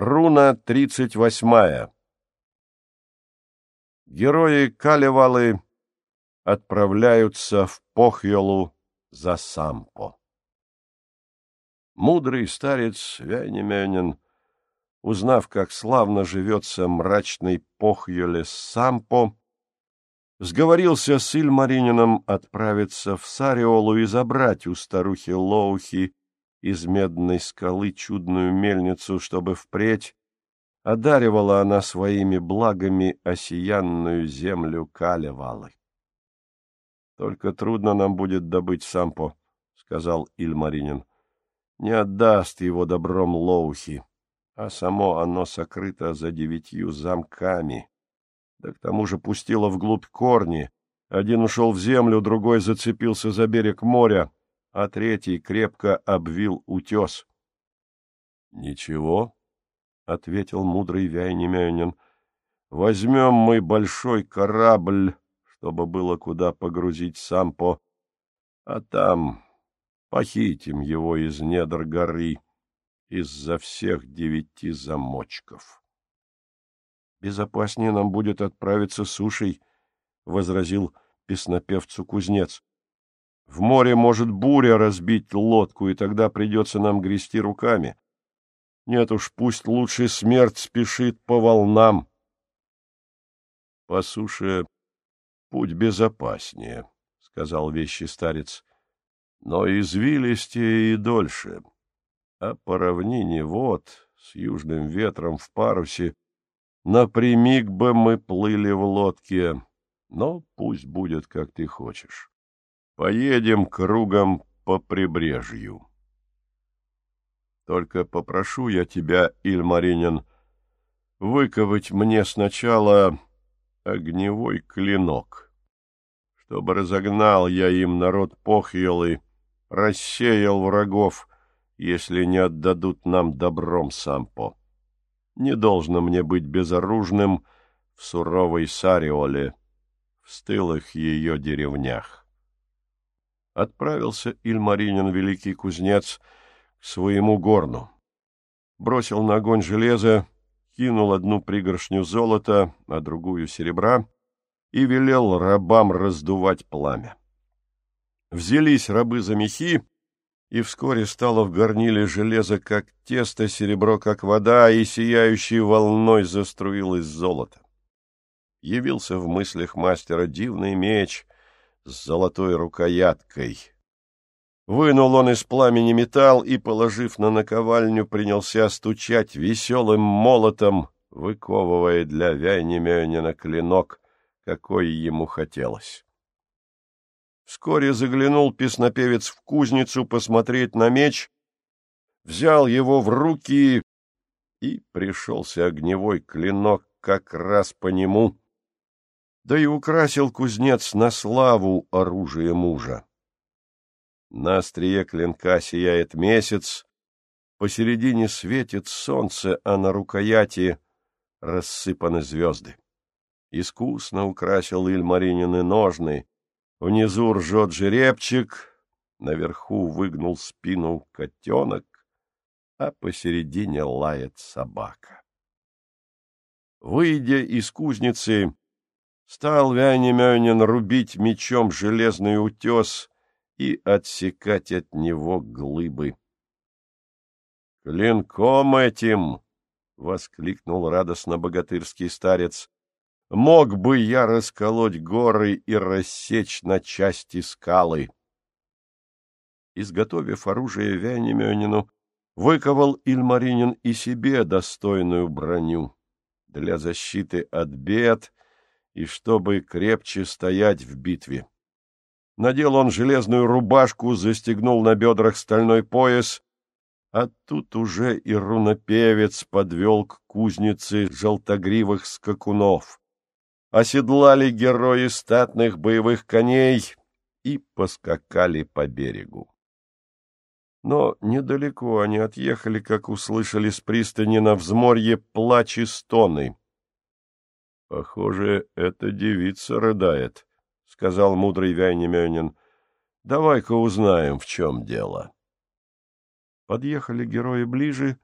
Руна тридцать восьмая. Герои Калевалы отправляются в Похьолу за Сампо. Мудрый старец Вяйнеменен, узнав, как славно живется мрачный Похьоле Сампо, сговорился с Ильмаринином отправиться в Сариолу и забрать у старухи Лоухи из медной скалы чудную мельницу, чтобы впредь одаривала она своими благами осиянную землю Калевалы. — Только трудно нам будет добыть Сампо, — сказал Ильмаринин. — Не отдаст его добром Лоухи, а само оно сокрыто за девятью замками. Да к тому же пустило вглубь корни. Один ушел в землю, другой зацепился за берег моря, а третий крепко обвил утес. — Ничего, — ответил мудрый Вяйнемянин, — возьмем мы большой корабль, чтобы было куда погрузить Сампо, а там похитим его из недр горы из-за всех девяти замочков. — Безопаснее нам будет отправиться сушей, — возразил песнопевцу кузнец. В море может буря разбить лодку, и тогда придется нам грести руками. Нет уж, пусть лучше смерть спешит по волнам. По суше путь безопаснее, — сказал вещий старец, — но извилистее и дольше. А по равнине вот, с южным ветром в парусе, напрямик бы мы плыли в лодке, но пусть будет, как ты хочешь. Поедем кругом по прибрежью. Только попрошу я тебя, Ильмаринин, выковать мне сначала огневой клинок, чтобы разогнал я им народ Похьелы, рассеял врагов, если не отдадут нам добром Сампо. Не должно мне быть безоружным в суровой Сариоле, в стылых ее деревнях отправился Ильмаринин, великий кузнец, к своему горну. Бросил на огонь железо, кинул одну пригоршню золота, а другую серебра и велел рабам раздувать пламя. Взялись рабы за мехи, и вскоре стало в горниле железо, как тесто, серебро, как вода, и сияющей волной заструилось золото. Явился в мыслях мастера дивный меч — с золотой рукояткой. Вынул он из пламени металл и, положив на наковальню, принялся стучать веселым молотом, выковывая для Вяйнемёнина клинок, какой ему хотелось. Вскоре заглянул песнопевец в кузницу посмотреть на меч, взял его в руки, и пришелся огневой клинок как раз по нему — да и украсил кузнец на славу оружие мужа. На острие клинка сияет месяц, посередине светит солнце, а на рукояти рассыпаны звезды. Искусно украсил Ильмаринины ножны, внизу ржет жеребчик, наверху выгнул спину котенок, а посередине лает собака. Выйдя из кузницы, Стал Вянемёнин рубить мечом железный утес и отсекать от него глыбы. — Клинком этим! — воскликнул радостно богатырский старец. — Мог бы я расколоть горы и рассечь на части скалы. Изготовив оружие Вянемёнину, выковал Ильмаринин и себе достойную броню для защиты от бед — и чтобы крепче стоять в битве. Надел он железную рубашку, застегнул на бедрах стальной пояс, а тут уже и рунопевец подвел к кузнице желтогривых скакунов. Оседлали герои статных боевых коней и поскакали по берегу. Но недалеко они отъехали, как услышали с пристани на взморье плач и стоны. — Похоже, эта девица рыдает, — сказал мудрый Вяйнемёнин. — Давай-ка узнаем, в чем дело. Подъехали герои ближе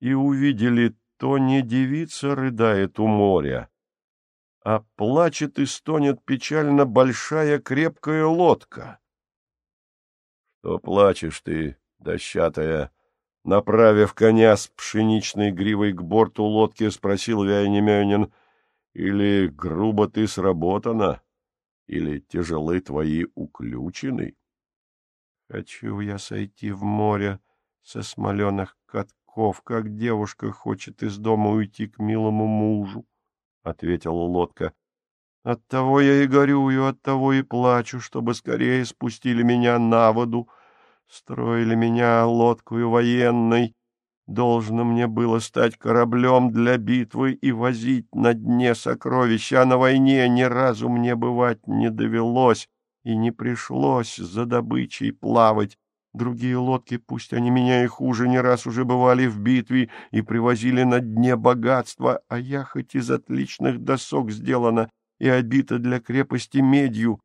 и увидели, то не девица рыдает у моря, а плачет и стонет печально большая крепкая лодка. — Что плачешь ты, дощатая? Направив коня с пшеничной гривой к борту лодки, спросил Вяйнемёнин, — или грубо ты сработана, или тяжелы твои уключены? — Хочу я сойти в море со смоленых катков, как девушка хочет из дома уйти к милому мужу, — ответила лодка. — Оттого я и горюю, оттого и плачу, чтобы скорее спустили меня на воду, — Строили меня лодкою военной. Должно мне было стать кораблем для битвы и возить на дне сокровища, а на войне ни разу мне бывать не довелось и не пришлось за добычей плавать. Другие лодки, пусть они меня и хуже, не раз уже бывали в битве и привозили на дне богатства, а я хоть из отличных досок сделана и обита для крепости медью,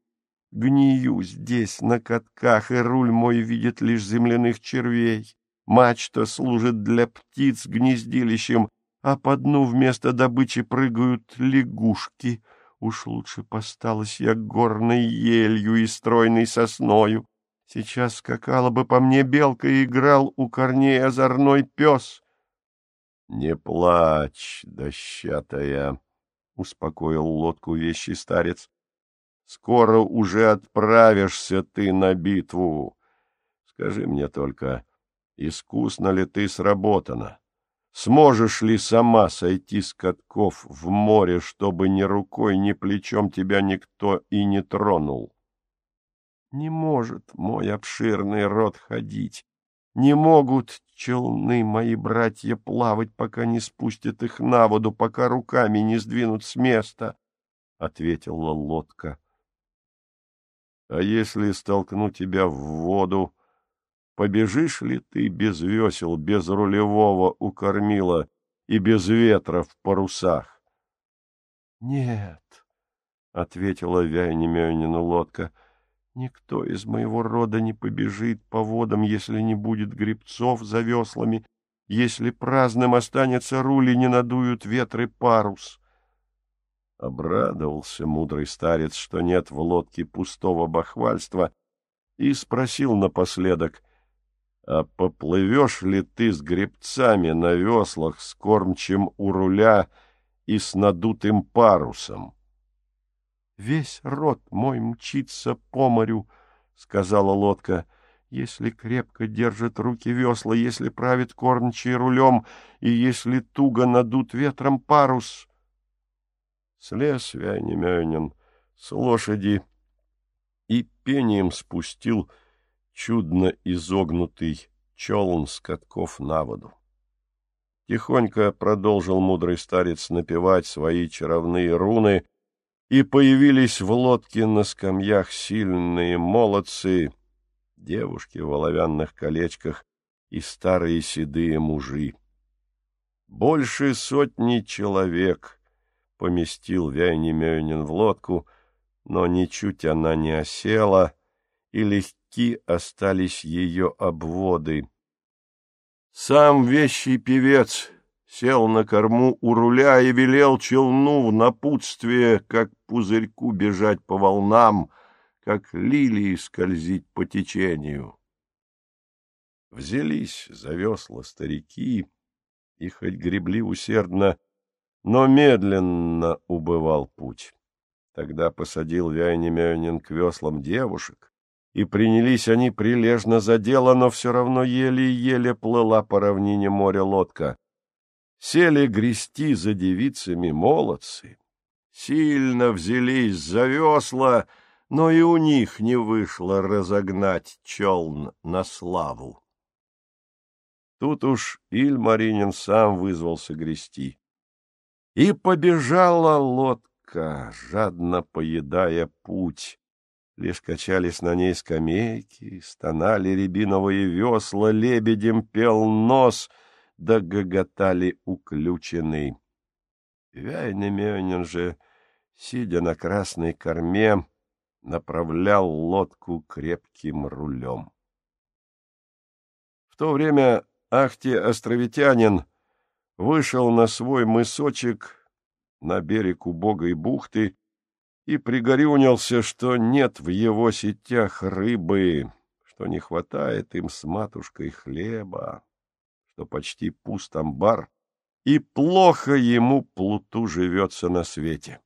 Гнию здесь, на катках, и руль мой видит лишь земляных червей. Мачта служит для птиц гнездилищем, а по дну вместо добычи прыгают лягушки. Уж лучше посталась я горной елью и стройной сосною. Сейчас скакала бы по мне белка и играл у корней озорной пес. — Не плачь, дощатая, — успокоил лодку вещий старец. Скоро уже отправишься ты на битву. Скажи мне только, искусно ли ты сработана? Сможешь ли сама сойти с катков в море, чтобы ни рукой, ни плечом тебя никто и не тронул? Не может мой обширный рот ходить. Не могут челны мои братья плавать, пока не спустят их на воду, пока руками не сдвинут с места, — ответила лодка. А если столкну тебя в воду, побежишь ли ты без весел, без рулевого у кормила и без ветра в парусах? — Нет, — ответила Вяйнемёнина лодка, — никто из моего рода не побежит по водам, если не будет грибцов за веслами, если праздным останется руль и не надуют ветры парус. — Обрадовался мудрый старец, что нет в лодке пустого бахвальства, и спросил напоследок, «А поплывешь ли ты с гребцами на веслах, с кормчим у руля и с надутым парусом?» «Весь рот мой мчится по морю», — сказала лодка, — «если крепко держит руки весла, если правит кормчий рулем и если туго надут ветром парус». Слез Вянемёнин с лошади и пением спустил чудно изогнутый челн с катков на воду. Тихонько продолжил мудрый старец напевать свои чаровные руны, и появились в лодке на скамьях сильные молодцы, девушки в оловянных колечках и старые седые мужи. Больше сотни человек поместил Вяйнемёнин в лодку, но ничуть она не осела, и легки остались ее обводы. Сам вещий певец сел на корму у руля и велел челну в напутствие, как пузырьку бежать по волнам, как лилии скользить по течению. Взялись за весла старики, и хоть гребли усердно, но медленно убывал путь. Тогда посадил Вяйнемёнин к веслам девушек, и принялись они прилежно за дело, но все равно еле-еле плыла по равнине моря лодка. Сели грести за девицами молодцы, сильно взялись за весла, но и у них не вышло разогнать челн на славу. Тут уж Ильмаринин сам вызвался грести. И побежала лодка, жадно поедая путь. Лишь качались на ней скамейки, стонали рябиновые весла, лебедем пел нос, да гоготали уключенный. Вяйнемёнин же, сидя на красной корме, направлял лодку крепким рулем. В то время Ахти Островитянин — вышел на свой мысочек на берег убогой бухты и пригорюнился, что нет в его сетях рыбы, что не хватает им с матушкой хлеба, что почти пуст амбар, и плохо ему плуту живется на свете.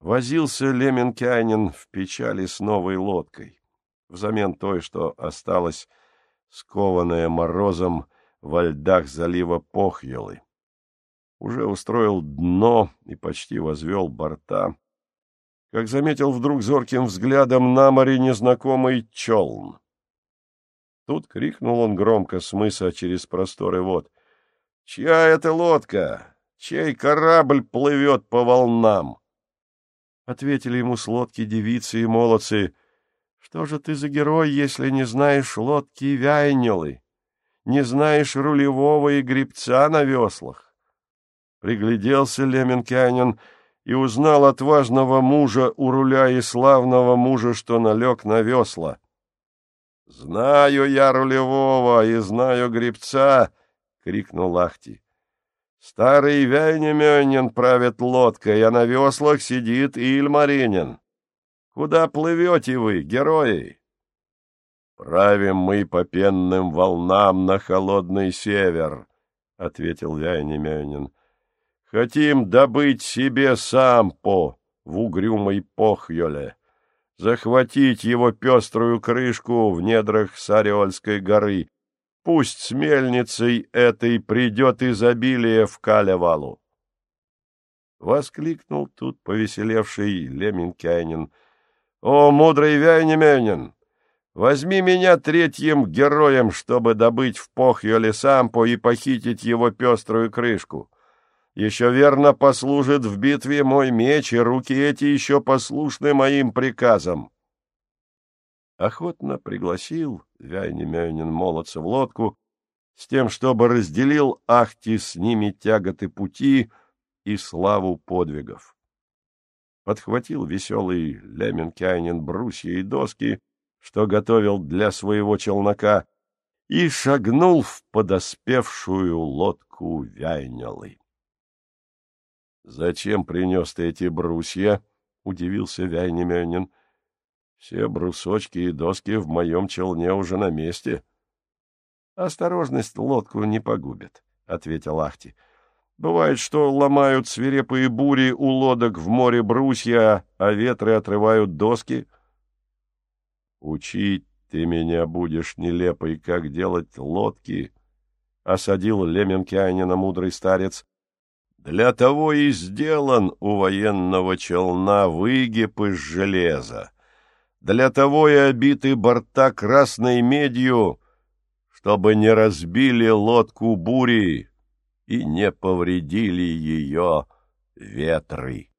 Возился Леменкянин в печали с новой лодкой, взамен той, что осталась скованная морозом во льдах залива Похьелы. Уже устроил дно и почти возвел борта, как заметил вдруг зорким взглядом на море незнакомый челн. Тут крикнул он громко с мыса через просторы вод. — Чья это лодка? Чей корабль плывет по волнам? Ответили ему с лодки девицы и молодцы. — Что же ты за герой, если не знаешь лодки Вяйнелы? Не знаешь рулевого и гребца на веслах? Пригляделся Леменкянин — и узнал отважного мужа у руля и славного мужа, что налег на весла. — Знаю я рулевого и знаю гребца! — крикнул Ахти. — Старый Вяйнеменин правит лодкой, а на веслах сидит Ильмаринин. Куда плывете вы, герои? — Правим мы по пенным волнам на холодный север, — ответил Вяйнеменин. — Хотим добыть себе сампо в угрюмой похьоле, захватить его пеструю крышку в недрах Сариольской горы. Пусть с мельницей этой придет изобилие в Калевалу. Воскликнул тут повеселевший Леминкянин. — О, мудрый Вяйнеменин! Возьми меня третьим героем, чтобы добыть в Похьоле сампо и похитить его пеструю крышку. Еще верно послужит в битве мой меч, и руки эти еще послушны моим приказам. Охотно пригласил Вяйнемёнин молодца в лодку с тем, чтобы разделил Ахти с ними тяготы пути и славу подвигов. Подхватил веселый Леменкайнин брусья и доски, что готовил для своего челнока, и шагнул в подоспевшую лодку Вяйнялы. — Зачем принес ты эти брусья? — удивился Вяйнемёнин. — Все брусочки и доски в моем челне уже на месте. — Осторожность лодку не погубит, — ответил Ахти. — Бывает, что ломают свирепые бури у лодок в море брусья, а ветры отрывают доски. — Учить ты меня будешь нелепой, как делать лодки, — осадил Леменкианина мудрый старец. Для того и сделан у военного челна выгиб из железа. Для того и обиты борта красной медью, чтобы не разбили лодку бури и не повредили ее ветры.